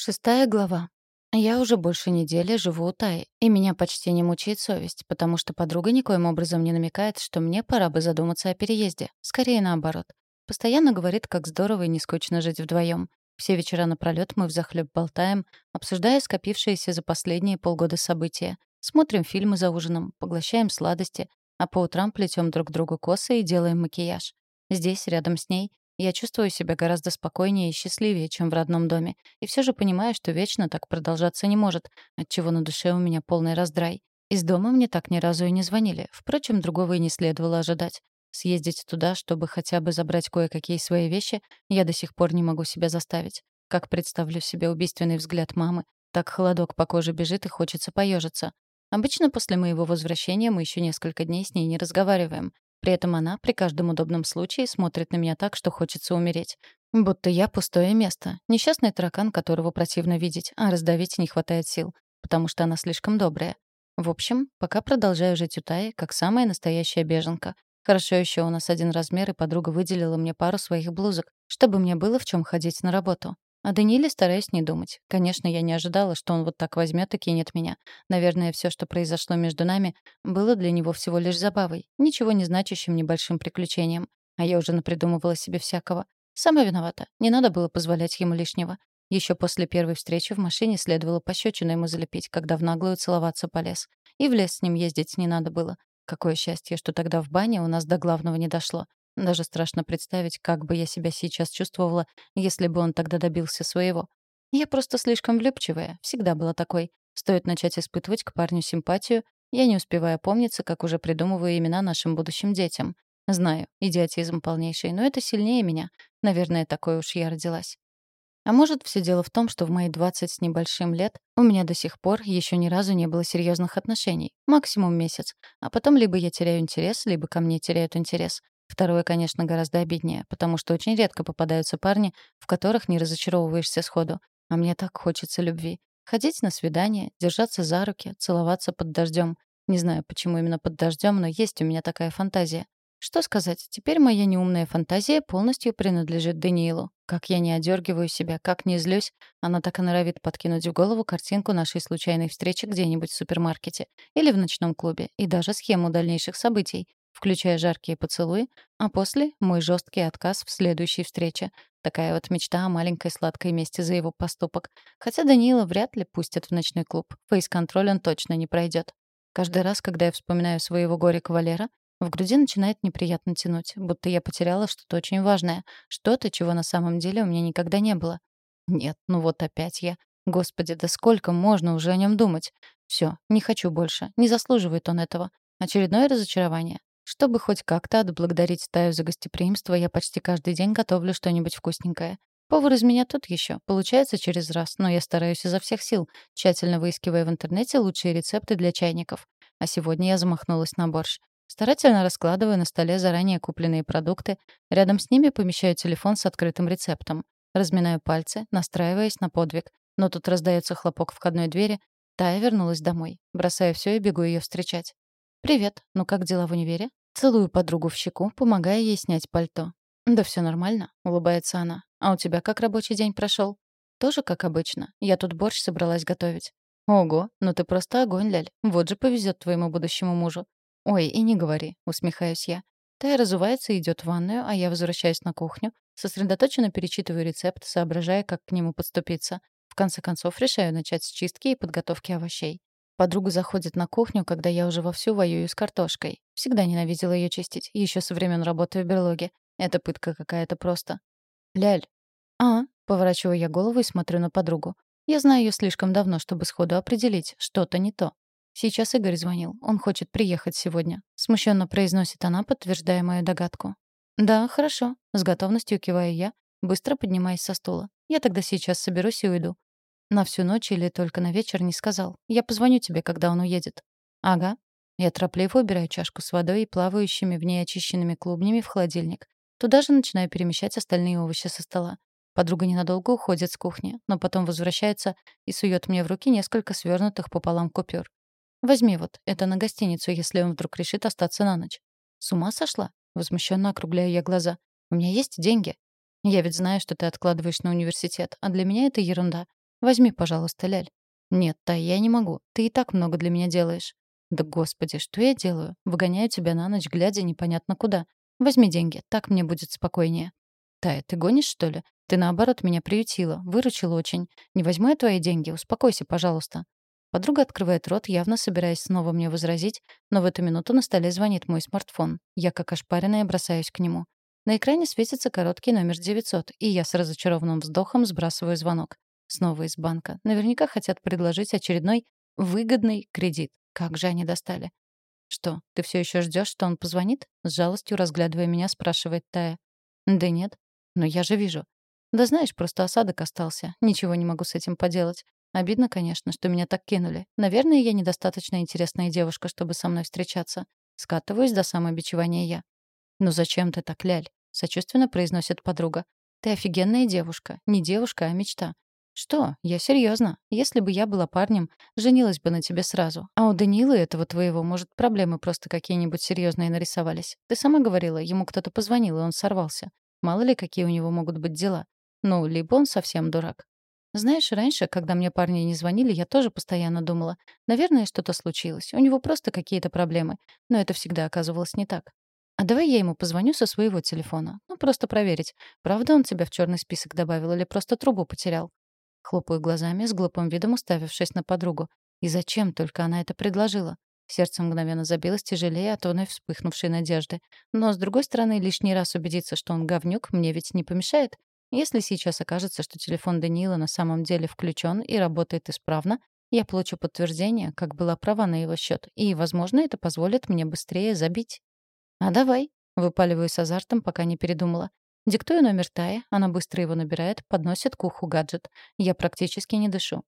Шестая глава. Я уже больше недели живу у Таи, и меня почти не мучает совесть, потому что подруга никоим образом не намекает, что мне пора бы задуматься о переезде. Скорее наоборот. Постоянно говорит, как здорово и не скучно жить вдвоем. Все вечера напролёт мы взахлёб болтаем, обсуждая скопившиеся за последние полгода события. Смотрим фильмы за ужином, поглощаем сладости, а по утрам плетём друг другу косы и делаем макияж. Здесь, рядом с ней, я чувствую себя гораздо спокойнее и счастливее, чем в родном доме, и все же понимаю, что вечно так продолжаться не может, отчего на душе у меня полный раздрай. Из дома мне так ни разу и не звонили. Впрочем, другого и не следовало ожидать. Съездить туда, чтобы хотя бы забрать кое-какие свои вещи, я до сих пор не могу себя заставить. Как представлю себе убийственный взгляд мамы, так холодок по коже бежит и хочется поежиться. Обычно после моего возвращения мы еще несколько дней с ней не разговариваем, при этом она при каждом удобном случае смотрит на меня так, что хочется умереть. Будто я пустое место, несчастный таракан, которого противно видеть, а раздавить не хватает сил, потому что она слишком добрая. В общем, пока продолжаю жить у Таи, как самая настоящая беженка. Хорошо еще у нас один размер, и подруга выделила мне пару своих блузок, чтобы мне было в чем ходить на работу. О Данииле стараюсь не думать. Конечно, я не ожидала, что он вот так возьмет и кинет меня. Наверное, все, что произошло между нами, было для него всего лишь забавой, ничего не значащим небольшим приключением. А я уже напридумывала себе всякого. Сама виновата. Не надо было позволять ему лишнего. Еще после первой встречи в машине следовало пощечину ему залепить, когда в наглую целоваться полез. И в лес с ним ездить не надо было. Какое счастье, что тогда в бане у нас до главного не дошло. Даже страшно представить, как бы я себя сейчас чувствовала, если бы он тогда добился своего. Я просто слишком влюбчивая, всегда была такой. Стоит начать испытывать к парню симпатию, я не успеваю опомниться, как уже придумываю имена нашим будущим детям. Знаю, идиотизм полнейший, но это сильнее меня. Наверное, такой уж я родилась. А может, все дело в том, что в мои 20 с небольшим лет у меня до сих пор еще ни разу не было серьезных отношений. Максимум месяц. А потом либо я теряю интерес, либо ко мне теряют интерес. Второе, конечно, гораздо обиднее, потому что очень редко попадаются парни, в которых не разочаровываешься сходу. А мне так хочется любви. Ходить на свидание, держаться за руки, целоваться под дождем. Не знаю, почему именно под дождем, но есть у меня такая фантазия. Что сказать, теперь моя неумная фантазия полностью принадлежит Даниилу. Как я не одергиваю себя, как не злюсь, она так и норовит подкинуть в голову картинку нашей случайной встречи где-нибудь в супермаркете или в ночном клубе, и даже схему дальнейших событий, включая жаркие поцелуи, а после — мой жесткий отказ в следующей встрече. Такая вот мечта о маленькой сладкой мести за его поступок. Хотя Даниила вряд ли пустят в ночной клуб. Фейс-контроль он точно не пройдет. Каждый раз, когда я вспоминаю своего горя-кавалера, в груди начинает неприятно тянуть, будто я потеряла что-то очень важное, что-то, чего на самом деле у меня никогда не было. Нет, ну вот опять я. Господи, да сколько можно уже о нем думать? Все, не хочу больше, не заслуживает он этого. Очередное разочарование. Чтобы хоть как-то отблагодарить стаю за гостеприимство, я почти каждый день готовлю что-нибудь вкусненькое. Повар из меня тут еще. Получается через раз, но я стараюсь изо всех сил, тщательно выискивая в интернете лучшие рецепты для чайников. А сегодня я замахнулась на борщ. Старательно раскладываю на столе заранее купленные продукты, рядом с ними помещаю телефон с открытым рецептом. Разминаю пальцы, настраиваясь на подвиг. Но тут раздается хлопок входной двери. Тая вернулась домой. Бросаю все и бегу ее встречать. «Привет. Ну как дела в универе?» Целую подругу в щеку, помогая ей снять пальто. «Да все нормально», — улыбается она. «А у тебя как рабочий день прошел? «Тоже как обычно. Я тут борщ собралась готовить». «Ого, ну ты просто огонь, Ляль. Вот же повезет твоему будущему мужу». «Ой, и не говори», — усмехаюсь я. Тая разувается и идет в ванную, а я возвращаюсь на кухню, сосредоточенно перечитываю рецепт, соображая, как к нему подступиться. В конце концов, решаю начать с чистки и подготовки овощей. Подруга заходит на кухню, когда я уже вовсю воюю с картошкой. Всегда ненавидела ее чистить, еще со времен работы в берлоге. Это пытка какая-то просто. «Ляль». «А?» — поворачиваю я голову и смотрю на подругу. Я знаю ее слишком давно, чтобы сходу определить, что-то не то. Сейчас Игорь звонил. Он хочет приехать сегодня. Смущенно произносит она, подтверждая мою догадку. «Да, хорошо», — с готовностью киваю я, быстро поднимаясь со стула. «Я тогда сейчас соберусь и уйду. На всю ночь или только на вечер не сказал. Я позвоню тебе, когда он уедет. Ага. Я торопливо убираю чашку с водой и плавающими в ней очищенными клубнями в холодильник. Туда же начинаю перемещать остальные овощи со стола. Подруга ненадолго уходит с кухни, но потом возвращается и сует мне в руки несколько свернутых пополам купюр. «Возьми вот, это на гостиницу, если он вдруг решит остаться на ночь». «С ума сошла?» — возмущенно округляю я глаза. «У меня есть деньги. Я ведь знаю, что ты откладываешь на университет, а для меня это ерунда. Возьми, пожалуйста, Ляль». «Нет, Тай, я не могу. Ты и так много для меня делаешь». «Да господи, что я делаю? Выгоняю тебя на ночь, глядя непонятно куда. Возьми деньги, так мне будет спокойнее». «Тая, ты гонишь, что ли? Ты, наоборот, меня приютила, выручила очень. Не возьму я твои деньги, успокойся, пожалуйста». Подруга открывает рот, явно собираясь снова мне возразить, но в эту минуту на столе звонит мой смартфон. Я, как ошпаренная, бросаюсь к нему. На экране светится короткий номер 900, и я с разочарованным вздохом сбрасываю звонок. Снова из банка. Наверняка хотят предложить очередной выгодный кредит. Как же они достали. «Что, ты все еще ждешь, что он позвонит?» С жалостью разглядывая меня, спрашивает Тая. «Да нет. Но я же вижу. Да знаешь, просто осадок остался. Ничего не могу с этим поделать. Обидно, конечно, что меня так кинули. Наверное, я недостаточно интересная девушка, чтобы со мной встречаться. Скатываюсь до самобичевания я. «Ну зачем ты так, Ляль?» — сочувственно произносит подруга. «Ты офигенная девушка. Не девушка, а мечта. «Что? Я серьезно. Если бы я была парнем, женилась бы на тебе сразу. А у Данилы этого твоего, может, проблемы просто какие-нибудь серьезные нарисовались. Ты сама говорила, ему кто-то позвонил, и он сорвался. Мало ли, какие у него могут быть дела. Ну, либо он совсем дурак. Знаешь, раньше, когда мне парни не звонили, я тоже постоянно думала, наверное, что-то случилось. У него просто какие-то проблемы. Но это всегда оказывалось не так. А давай я ему позвоню со своего телефона. Ну, просто проверить, правда он тебя в черный список добавил или просто трубу потерял. Хлопаю глазами, с глупым видом уставившись на подругу. И зачем только она это предложила? Сердце мгновенно забилось тяжелее от вновь вспыхнувшей надежды. Но, с другой стороны, лишний раз убедиться, что он говнюк, мне ведь не помешает. Если сейчас окажется, что телефон Даниила на самом деле включен и работает исправно, я получу подтверждение, как была права на его счет, и, возможно, это позволит мне быстрее забить. «А давай», — выпаливаю с азартом, пока не передумала. Диктую номер Таи, она быстро его набирает, подносит к уху гаджет. Я практически не дышу.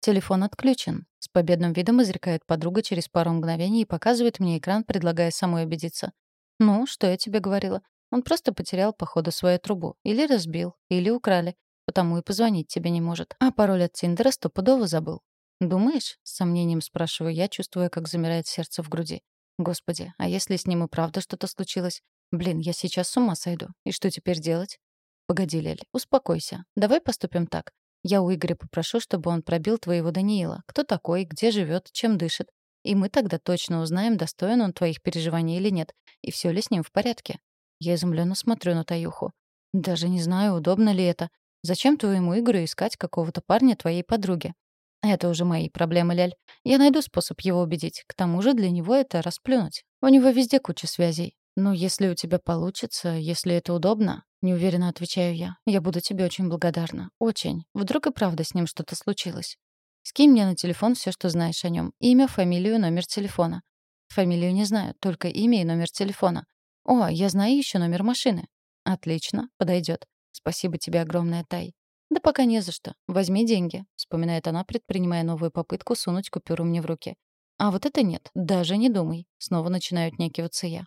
Телефон отключен. С победным видом изрекает подруга через пару мгновений и показывает мне экран, предлагая самой убедиться. «Ну, что я тебе говорила? Он просто потерял, походу, свою трубу. Или разбил, или украли. Потому и позвонить тебе не может. А пароль от Тиндера стопудово забыл. «Думаешь?» — с сомнением спрашиваю я, чувствуя, как замирает сердце в груди. «Господи, а если с ним и правда что-то случилось? Блин, я сейчас с ума сойду. И что теперь делать? Погоди, Лель, успокойся. Давай поступим так. Я у Игоря попрошу, чтобы он пробил твоего Даниила. Кто такой, где живет, чем дышит. И мы тогда точно узнаем, достоин он твоих переживаний или нет, и все ли с ним в порядке. Я изумленно смотрю на Таюху. Даже не знаю, удобно ли это. Зачем твоему Игорю искать какого-то парня твоей подруги? Это уже мои проблемы, Ляль. Я найду способ его убедить. К тому же для него это расплюнуть. У него везде куча связей. «Ну, если у тебя получится, если это удобно», — неуверенно отвечаю я, — «я буду тебе очень благодарна. Очень. Вдруг и правда с ним что-то случилось. Скинь мне на телефон все, что знаешь о нем. Имя, фамилию, номер телефона». «Фамилию не знаю, только имя и номер телефона». «О, я знаю еще номер машины». «Отлично, подойдет. Спасибо тебе огромное, Тай». «Да пока не за что. Возьми деньги», — вспоминает она, предпринимая новую попытку сунуть купюру мне в руки. «А вот это нет, даже не думай». Снова начинаю отнекиваться я.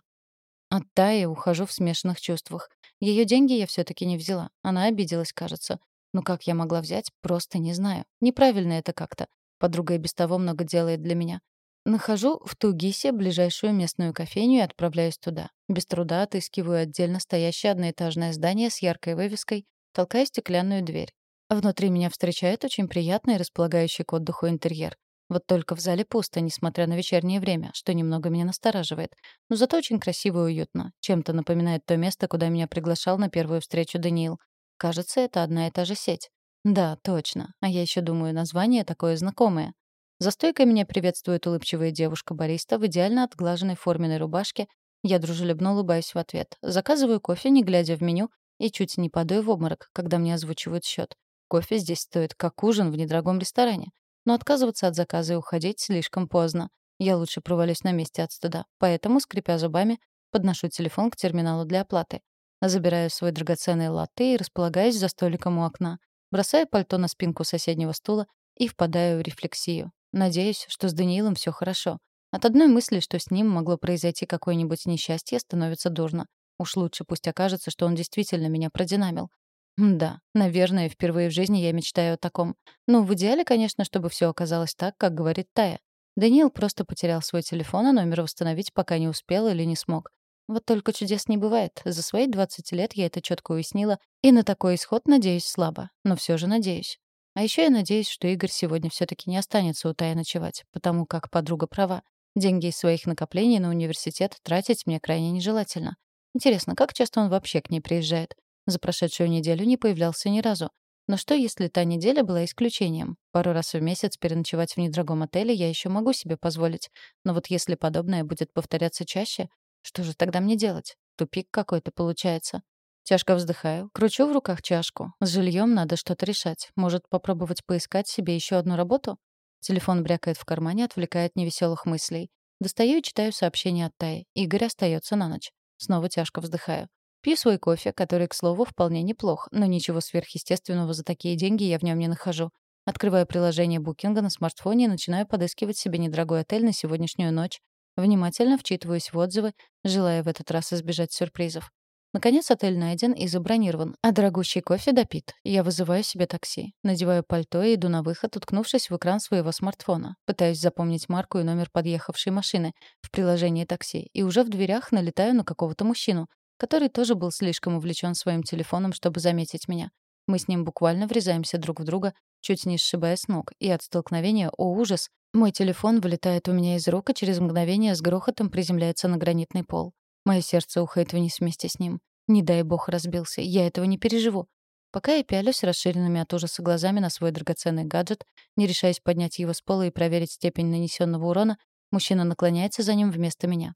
От Таи ухожу в смешанных чувствах. Ее деньги я все таки не взяла. Она обиделась, кажется. Но как я могла взять, просто не знаю. Неправильно это как-то. Подруга и без того много делает для меня. Нахожу в Тугисе ближайшую местную кофейню и отправляюсь туда. Без труда отыскиваю отдельно стоящее одноэтажное здание с яркой вывеской, толкаю стеклянную дверь. Внутри меня встречает очень приятный располагающий к отдыху интерьер. Вот только в зале пусто, несмотря на вечернее время, что немного меня настораживает. Но зато очень красиво и уютно. Чем-то напоминает то место, куда меня приглашал на первую встречу Даниил. Кажется, это одна и та же сеть. Да, точно. А я еще думаю, название такое знакомое. За стойкой меня приветствует улыбчивая девушка-бариста в идеально отглаженной форменной рубашке. Я дружелюбно улыбаюсь в ответ. Заказываю кофе, не глядя в меню, и чуть не падаю в обморок, когда мне озвучивают счет. Кофе здесь стоит как ужин в недорогом ресторане. Но отказываться от заказа и уходить слишком поздно. Я лучше провалюсь на месте от стыда. Поэтому, скрипя зубами, подношу телефон к терминалу для оплаты. Забираю свой драгоценный латте и располагаюсь за столиком у окна. Бросаю пальто на спинку соседнего стула и впадаю в рефлексию. Надеюсь, что с Даниилом все хорошо. От одной мысли, что с ним могло произойти какое-нибудь несчастье, становится дурно. Уж лучше пусть окажется, что он действительно меня продинамил. Да, наверное, впервые в жизни я мечтаю о таком. Ну, в идеале, конечно, чтобы все оказалось так, как говорит Тая. Даниил просто потерял свой телефон, а номер восстановить пока не успел или не смог. Вот только чудес не бывает. За свои 20 лет я это четко уяснила, и на такой исход надеюсь слабо. Но все же надеюсь. А еще я надеюсь, что Игорь сегодня все таки не останется у Таи ночевать, потому как подруга права. Деньги из своих накоплений на университет тратить мне крайне нежелательно. Интересно, как часто он вообще к ней приезжает? За прошедшую неделю не появлялся ни разу. Но что, если та неделя была исключением? Пару раз в месяц переночевать в недорогом отеле я еще могу себе позволить. Но вот если подобное будет повторяться чаще, что же тогда мне делать? Тупик какой-то получается. Тяжко вздыхаю, кручу в руках чашку. С жильем надо что-то решать. Может, попробовать поискать себе еще одну работу? Телефон брякает в кармане, отвлекает невеселых мыслей. Достаю и читаю сообщение от Таи. Игорь остается на ночь. Снова тяжко вздыхаю. Пью свой кофе, который, к слову, вполне неплох, но ничего сверхъестественного за такие деньги я в нем не нахожу. Открываю приложение букинга на смартфоне и начинаю подыскивать себе недорогой отель на сегодняшнюю ночь. Внимательно вчитываюсь в отзывы, желая в этот раз избежать сюрпризов. Наконец отель найден и забронирован, а дорогущий кофе допит. Я вызываю себе такси. Надеваю пальто и иду на выход, уткнувшись в экран своего смартфона. Пытаюсь запомнить марку и номер подъехавшей машины в приложении такси. И уже в дверях налетаю на какого-то мужчину, который тоже был слишком увлечен своим телефоном, чтобы заметить меня. Мы с ним буквально врезаемся друг в друга, чуть не сшибая с ног. И от столкновения, о ужас, мой телефон вылетает у меня из рук и через мгновение с грохотом приземляется на гранитный пол. Мое сердце ухает вниз вместе с ним. Не дай бог разбился. Я этого не переживу. Пока я пялюсь расширенными от ужаса глазами на свой драгоценный гаджет, не решаясь поднять его с пола и проверить степень нанесенного урона, мужчина наклоняется за ним вместо меня.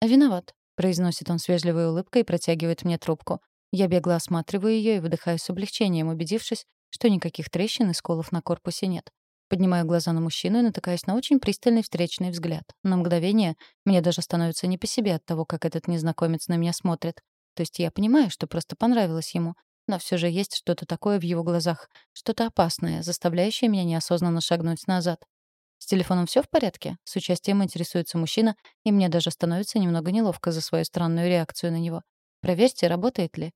«Виноват», — произносит он с вежливой улыбкой и протягивает мне трубку. Я бегло осматриваю ее и выдыхаю с облегчением, убедившись, что никаких трещин и сколов на корпусе нет. Поднимаю глаза на мужчину и натыкаюсь на очень пристальный встречный взгляд. На мгновение мне даже становится не по себе от того, как этот незнакомец на меня смотрит. То есть я понимаю, что просто понравилось ему, но все же есть что-то такое в его глазах, что-то опасное, заставляющее меня неосознанно шагнуть назад. С телефоном все в порядке? С участием интересуется мужчина, и мне даже становится немного неловко за свою странную реакцию на него. Проверьте, работает ли.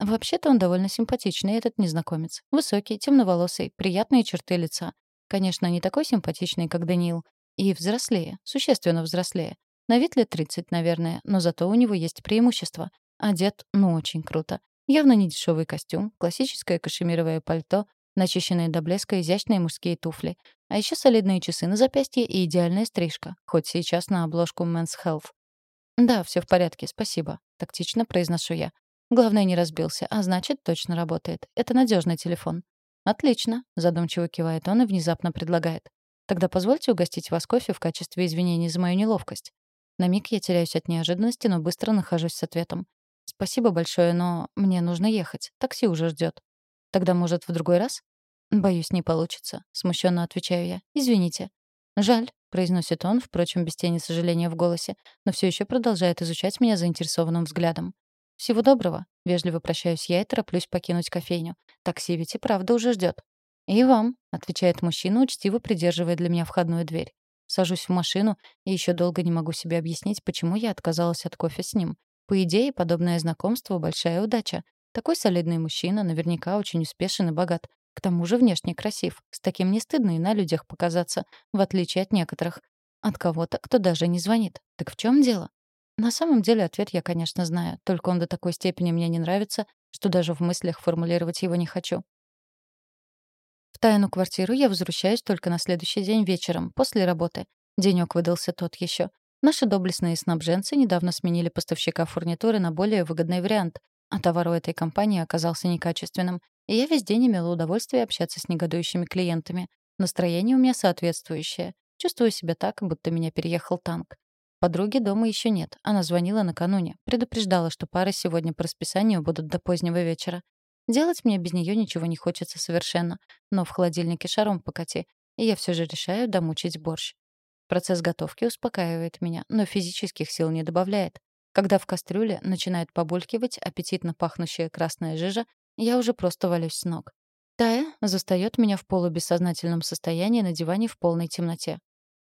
Вообще-то он довольно симпатичный, этот незнакомец. Высокий, темноволосый, приятные черты лица. Конечно, не такой симпатичный, как Даниил. И взрослее, существенно взрослее. На вид лет 30, наверное, но зато у него есть преимущество. Одет, ну, очень круто. Явно не дешевый костюм, классическое кашемировое пальто, начищенные до блеска изящные мужские туфли, а еще солидные часы на запястье и идеальная стрижка, хоть сейчас на обложку Men's Health. «Да, все в порядке, спасибо», — тактично произношу я. Главное, не разбился, а значит, точно работает. Это надежный телефон. «Отлично», — задумчиво кивает он и внезапно предлагает. «Тогда позвольте угостить вас кофе в качестве извинений за мою неловкость». На миг я теряюсь от неожиданности, но быстро нахожусь с ответом. «Спасибо большое, но мне нужно ехать. Такси уже ждет. Тогда, может, в другой раз?» «Боюсь, не получится», — смущенно отвечаю я. «Извините». «Жаль», — произносит он, впрочем, без тени сожаления в голосе, но все еще продолжает изучать меня заинтересованным взглядом. «Всего доброго», — вежливо прощаюсь я и тороплюсь покинуть кофейню. Такси ведь и правда уже ждет. «И вам», — отвечает мужчина, учтиво придерживая для меня входную дверь. Сажусь в машину и еще долго не могу себе объяснить, почему я отказалась от кофе с ним. По идее, подобное знакомство — большая удача. Такой солидный мужчина, наверняка очень успешен и богат. К тому же внешне красив. С таким не стыдно и на людях показаться, в отличие от некоторых. От кого-то, кто даже не звонит. Так в чем дело? На самом деле ответ я, конечно, знаю, только он до такой степени мне не нравится, что даже в мыслях формулировать его не хочу. В тайну квартиру я возвращаюсь только на следующий день вечером, после работы. Денёк выдался тот еще. Наши доблестные снабженцы недавно сменили поставщика фурнитуры на более выгодный вариант, а товар у этой компании оказался некачественным, и я весь день имела удовольствие общаться с негодующими клиентами. Настроение у меня соответствующее. Чувствую себя так, будто меня переехал танк. Подруги дома еще нет. Она звонила накануне, предупреждала, что пары сегодня по расписанию будут до позднего вечера. Делать мне без нее ничего не хочется совершенно, но в холодильнике шаром покати, и я все же решаю домучить борщ. Процесс готовки успокаивает меня, но физических сил не добавляет. Когда в кастрюле начинает побулькивать аппетитно пахнущая красная жижа, я уже просто валюсь с ног. Тая застаёт меня в полубессознательном состоянии на диване в полной темноте.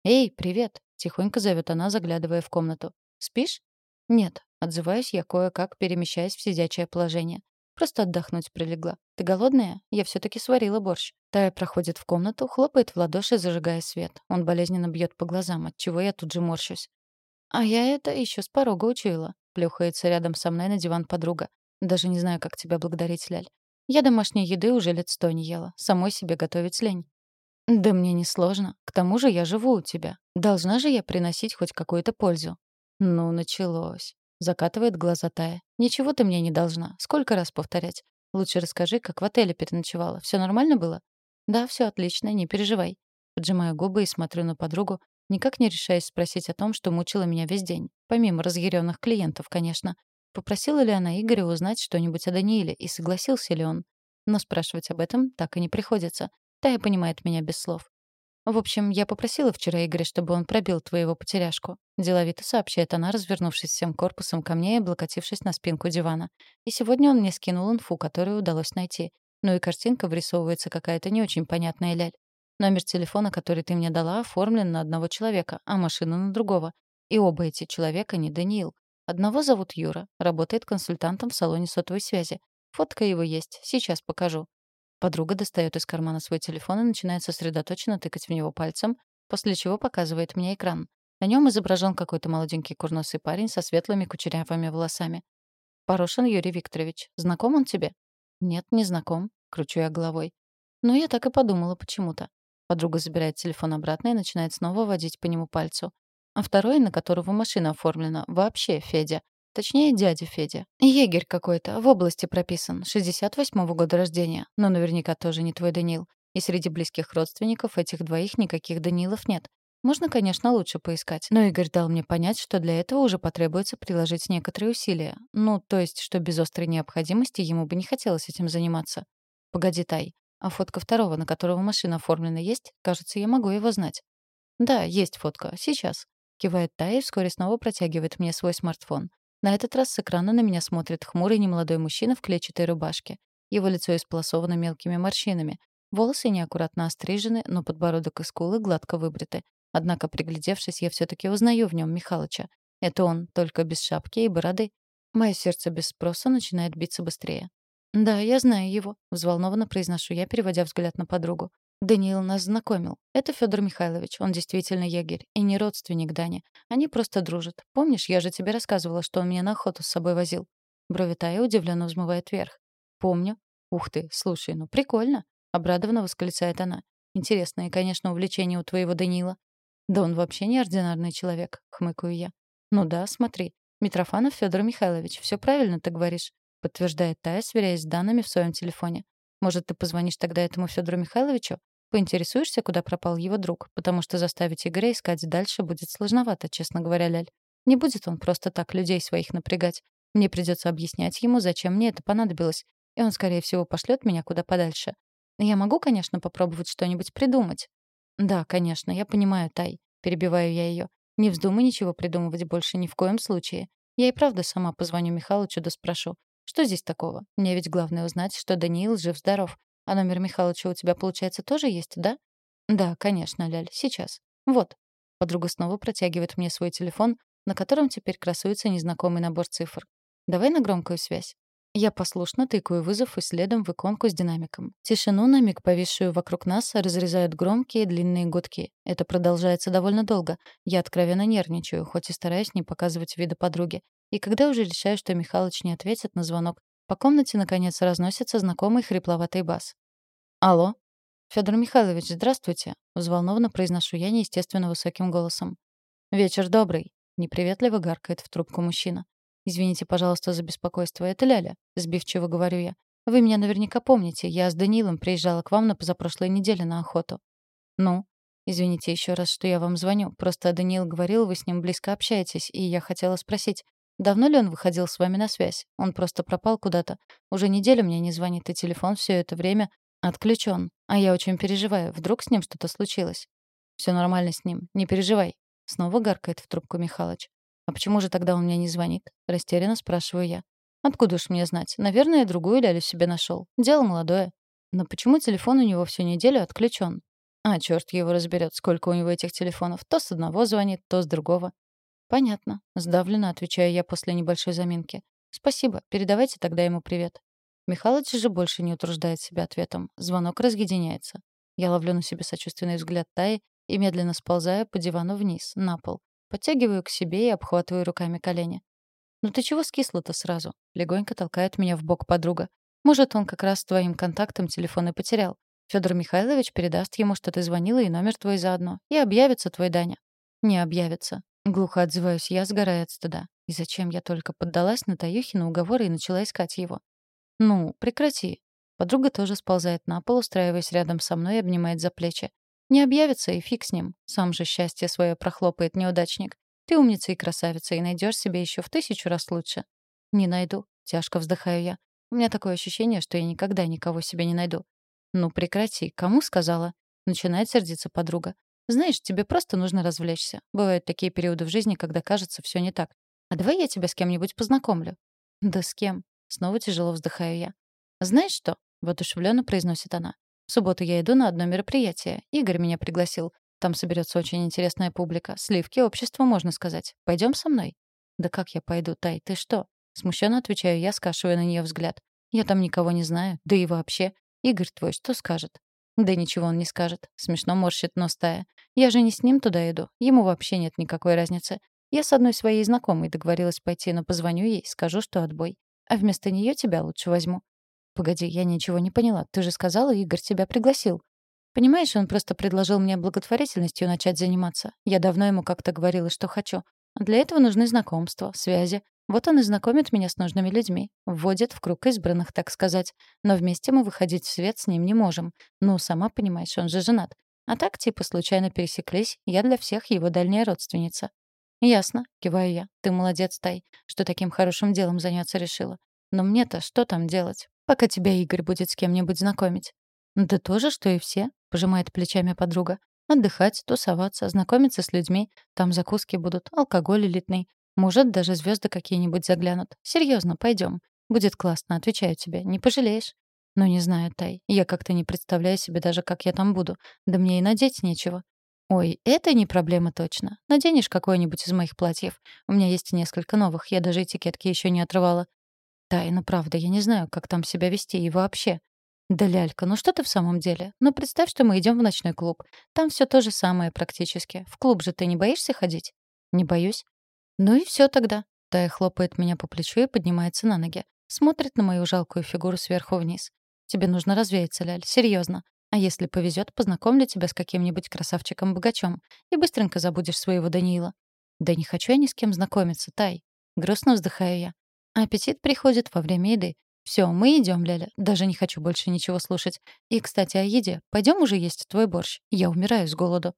«Эй, привет!» Тихонько зовет она, заглядывая в комнату. «Спишь?» «Нет», — отзываюсь я кое-как, перемещаясь в сидячее положение. Просто отдохнуть прилегла. «Ты голодная? Я все таки сварила борщ». Тая проходит в комнату, хлопает в ладоши, зажигая свет. Он болезненно бьет по глазам, от чего я тут же морщусь. «А я это еще с порога учуяла», — плюхается рядом со мной на диван подруга. «Даже не знаю, как тебя благодарить, Ляль. Я домашней еды уже лет сто не ела. Самой себе готовить лень. Да мне не сложно. К тому же я живу у тебя. Должна же я приносить хоть какую-то пользу. Ну, началось. Закатывает глаза Тая. Ничего ты мне не должна. Сколько раз повторять? Лучше расскажи, как в отеле переночевала. Все нормально было? Да, все отлично, не переживай. Поджимаю губы и смотрю на подругу, никак не решаясь спросить о том, что мучило меня весь день. Помимо разъяренных клиентов, конечно. Попросила ли она Игоря узнать что-нибудь о Данииле и согласился ли он? Но спрашивать об этом так и не приходится. Тая понимает меня без слов. В общем, я попросила вчера Игоря, чтобы он пробил твоего потеряшку. Деловито сообщает она, развернувшись всем корпусом ко мне и облокотившись на спинку дивана. И сегодня он мне скинул инфу, которую удалось найти. Ну и картинка врисовывается какая-то не очень понятная ляль. Номер телефона, который ты мне дала, оформлен на одного человека, а машина на другого. И оба эти человека не Даниил. Одного зовут Юра, работает консультантом в салоне сотовой связи. Фотка его есть, сейчас покажу. Подруга достает из кармана свой телефон и начинает сосредоточенно тыкать в него пальцем, после чего показывает мне экран. На нем изображен какой-то молоденький курносый парень со светлыми кучерявыми волосами. «Порошин Юрий Викторович. Знаком он тебе?» «Нет, не знаком», — кручу я головой. Но я так и подумала почему-то. Подруга забирает телефон обратно и начинает снова водить по нему пальцу. А второй, на которого машина оформлена, вообще Федя. Точнее, дядя Федя. Егерь какой-то, в области прописан, 68-го года рождения. Но наверняка тоже не твой Данил. И среди близких родственников этих двоих никаких Данилов нет. Можно, конечно, лучше поискать. Но Игорь дал мне понять, что для этого уже потребуется приложить некоторые усилия. Ну, то есть, что без острой необходимости ему бы не хотелось этим заниматься. Погоди, Тай. А фотка второго, на которого машина оформлена, есть? Кажется, я могу его знать. Да, есть фотка. Сейчас. Кивает Тай и вскоре снова протягивает мне свой смартфон. На этот раз с экрана на меня смотрит хмурый немолодой мужчина в клетчатой рубашке. Его лицо исполосовано мелкими морщинами. Волосы неаккуратно острижены, но подбородок и скулы гладко выбриты. Однако, приглядевшись, я все таки узнаю в нем Михалыча. Это он, только без шапки и бороды. Мое сердце без спроса начинает биться быстрее. «Да, я знаю его», — взволнованно произношу я, переводя взгляд на подругу. «Даниил нас знакомил. Это Федор Михайлович, он действительно егерь, и не родственник Дани. Они просто дружат. Помнишь, я же тебе рассказывала, что он меня на охоту с собой возил?» Брови Тая удивленно взмывает вверх. «Помню. Ух ты, слушай, ну прикольно!» — обрадованно восклицает она. «Интересное, конечно, увлечение у твоего Даниила». «Да он вообще неординарный человек», — хмыкаю я. «Ну да, смотри. Митрофанов Федор Михайлович, все правильно ты говоришь подтверждает Тая, сверяясь с данными в своем телефоне. Может, ты позвонишь тогда этому Федору Михайловичу? Поинтересуешься, куда пропал его друг, потому что заставить Игоря искать дальше будет сложновато, честно говоря, Ляль. Не будет он просто так людей своих напрягать. Мне придется объяснять ему, зачем мне это понадобилось, и он, скорее всего, пошлет меня куда подальше. Я могу, конечно, попробовать что-нибудь придумать. Да, конечно, я понимаю, Тай. Перебиваю я ее. Не вздумай ничего придумывать больше ни в коем случае. Я и правда сама позвоню Михалычу да спрошу, что здесь такого? Мне ведь главное узнать, что Даниил жив-здоров. А номер Михалыча у тебя, получается, тоже есть, да? Да, конечно, Ляль, сейчас. Вот. Подруга снова протягивает мне свой телефон, на котором теперь красуется незнакомый набор цифр. Давай на громкую связь. Я послушно тыкаю вызов и следом в иконку с динамиком. Тишину на миг, повисшую вокруг нас, разрезают громкие длинные гудки. Это продолжается довольно долго. Я откровенно нервничаю, хоть и стараюсь не показывать вида подруги. И когда уже решаю, что Михалыч не ответит на звонок, по комнате, наконец, разносится знакомый хрипловатый бас. «Алло?» «Фёдор Михайлович, здравствуйте», — взволнованно произношу я неестественно высоким голосом. «Вечер добрый», — неприветливо гаркает в трубку мужчина. «Извините, пожалуйста, за беспокойство. Это Ляля», — сбивчиво говорю я. «Вы меня наверняка помните. Я с Данилом приезжала к вам на позапрошлой неделе на охоту». «Ну?» «Извините еще раз, что я вам звоню. Просто Даниил говорил, вы с ним близко общаетесь, и я хотела спросить, Давно ли он выходил с вами на связь? Он просто пропал куда-то. Уже неделю мне не звонит, и телефон все это время отключен. А я очень переживаю. Вдруг с ним что-то случилось? Все нормально с ним. Не переживай. Снова гаркает в трубку Михалыч. А почему же тогда он мне не звонит? Растерянно спрашиваю я. Откуда уж мне знать? Наверное, другую лялю себе нашел. Дело молодое. Но почему телефон у него всю неделю отключен? А, черт его разберет, сколько у него этих телефонов. То с одного звонит, то с другого. «Понятно», — сдавленно отвечаю я после небольшой заминки. «Спасибо, передавайте тогда ему привет». Михалыч же больше не утруждает себя ответом. Звонок разъединяется. Я ловлю на себе сочувственный взгляд Таи и медленно сползаю по дивану вниз, на пол. Подтягиваю к себе и обхватываю руками колени. «Ну ты чего скисла-то сразу?» — легонько толкает меня в бок подруга. Может, он как раз с твоим контактом телефон и потерял. Федор Михайлович передаст ему, что ты звонила, и номер твой заодно. И объявится твой Даня. Не объявится. Глухо отзываюсь я, сгорая от стыда. И зачем я только поддалась на Таюхина уговоры и начала искать его? Ну, прекрати. Подруга тоже сползает на пол, устраиваясь рядом со мной и обнимает за плечи. Не объявится, и фиг с ним. Сам же счастье свое прохлопает неудачник. Ты умница и красавица, и найдешь себе еще в тысячу раз лучше. Не найду. Тяжко вздыхаю я. У меня такое ощущение, что я никогда никого себе не найду. «Ну прекрати, кому сказала?» Начинает сердиться подруга. «Знаешь, тебе просто нужно развлечься. Бывают такие периоды в жизни, когда кажется все не так. А давай я тебя с кем-нибудь познакомлю». «Да с кем?» Снова тяжело вздыхаю я. «Знаешь что?» — воодушевленно произносит она. «В субботу я иду на одно мероприятие. Игорь меня пригласил. Там соберется очень интересная публика. Сливки общества, можно сказать. Пойдем со мной?» «Да как я пойду, Тай? Ты что?» Смущенно отвечаю я, скашивая на нее взгляд. «Я там никого не знаю. Да и вообще. Игорь твой что скажет? Да ничего он не скажет. Смешно морщит нос Тая. Я же не с ним туда иду. Ему вообще нет никакой разницы. Я с одной своей знакомой договорилась пойти, но позвоню ей, скажу, что отбой. А вместо нее тебя лучше возьму. Погоди, я ничего не поняла. Ты же сказала, Игорь тебя пригласил. Понимаешь, он просто предложил мне благотворительностью начать заниматься. Я давно ему как-то говорила, что хочу. Для этого нужны знакомства, связи. Вот он и знакомит меня с нужными людьми, вводит в круг избранных, так сказать. Но вместе мы выходить в свет с ним не можем. Ну, сама понимаешь, он же женат. А так, типа, случайно пересеклись, я для всех его дальняя родственница. «Ясно», — киваю я. «Ты молодец, Тай, что таким хорошим делом заняться решила. Но мне-то что там делать, пока тебя Игорь будет с кем-нибудь знакомить?» «Да тоже, что и все», — пожимает плечами подруга. «Отдыхать, тусоваться, знакомиться с людьми. Там закуски будут, алкоголь элитный. Может, даже звезды какие-нибудь заглянут. Серьезно, пойдем. Будет классно, отвечаю тебе. Не пожалеешь. Ну, не знаю, Тай. Я как-то не представляю себе даже, как я там буду. Да мне и надеть нечего. Ой, это не проблема точно. Наденешь какое-нибудь из моих платьев. У меня есть несколько новых, я даже этикетки еще не отрывала. Тай, ну правда, я не знаю, как там себя вести и вообще. Да, лялька, ну что ты в самом деле? Ну представь, что мы идем в ночной клуб. Там все то же самое практически. В клуб же ты не боишься ходить? Не боюсь. «Ну и все тогда». Тая хлопает меня по плечу и поднимается на ноги. Смотрит на мою жалкую фигуру сверху вниз. «Тебе нужно развеяться, Ляль, серьезно. А если повезет, познакомлю тебя с каким-нибудь красавчиком-богачом и быстренько забудешь своего Даниила». «Да не хочу я ни с кем знакомиться, Тай». Грустно вздыхаю я. аппетит приходит во время еды. Все, мы идем, Ляля. Даже не хочу больше ничего слушать. И, кстати, о еде. Пойдем уже есть твой борщ. Я умираю с голоду.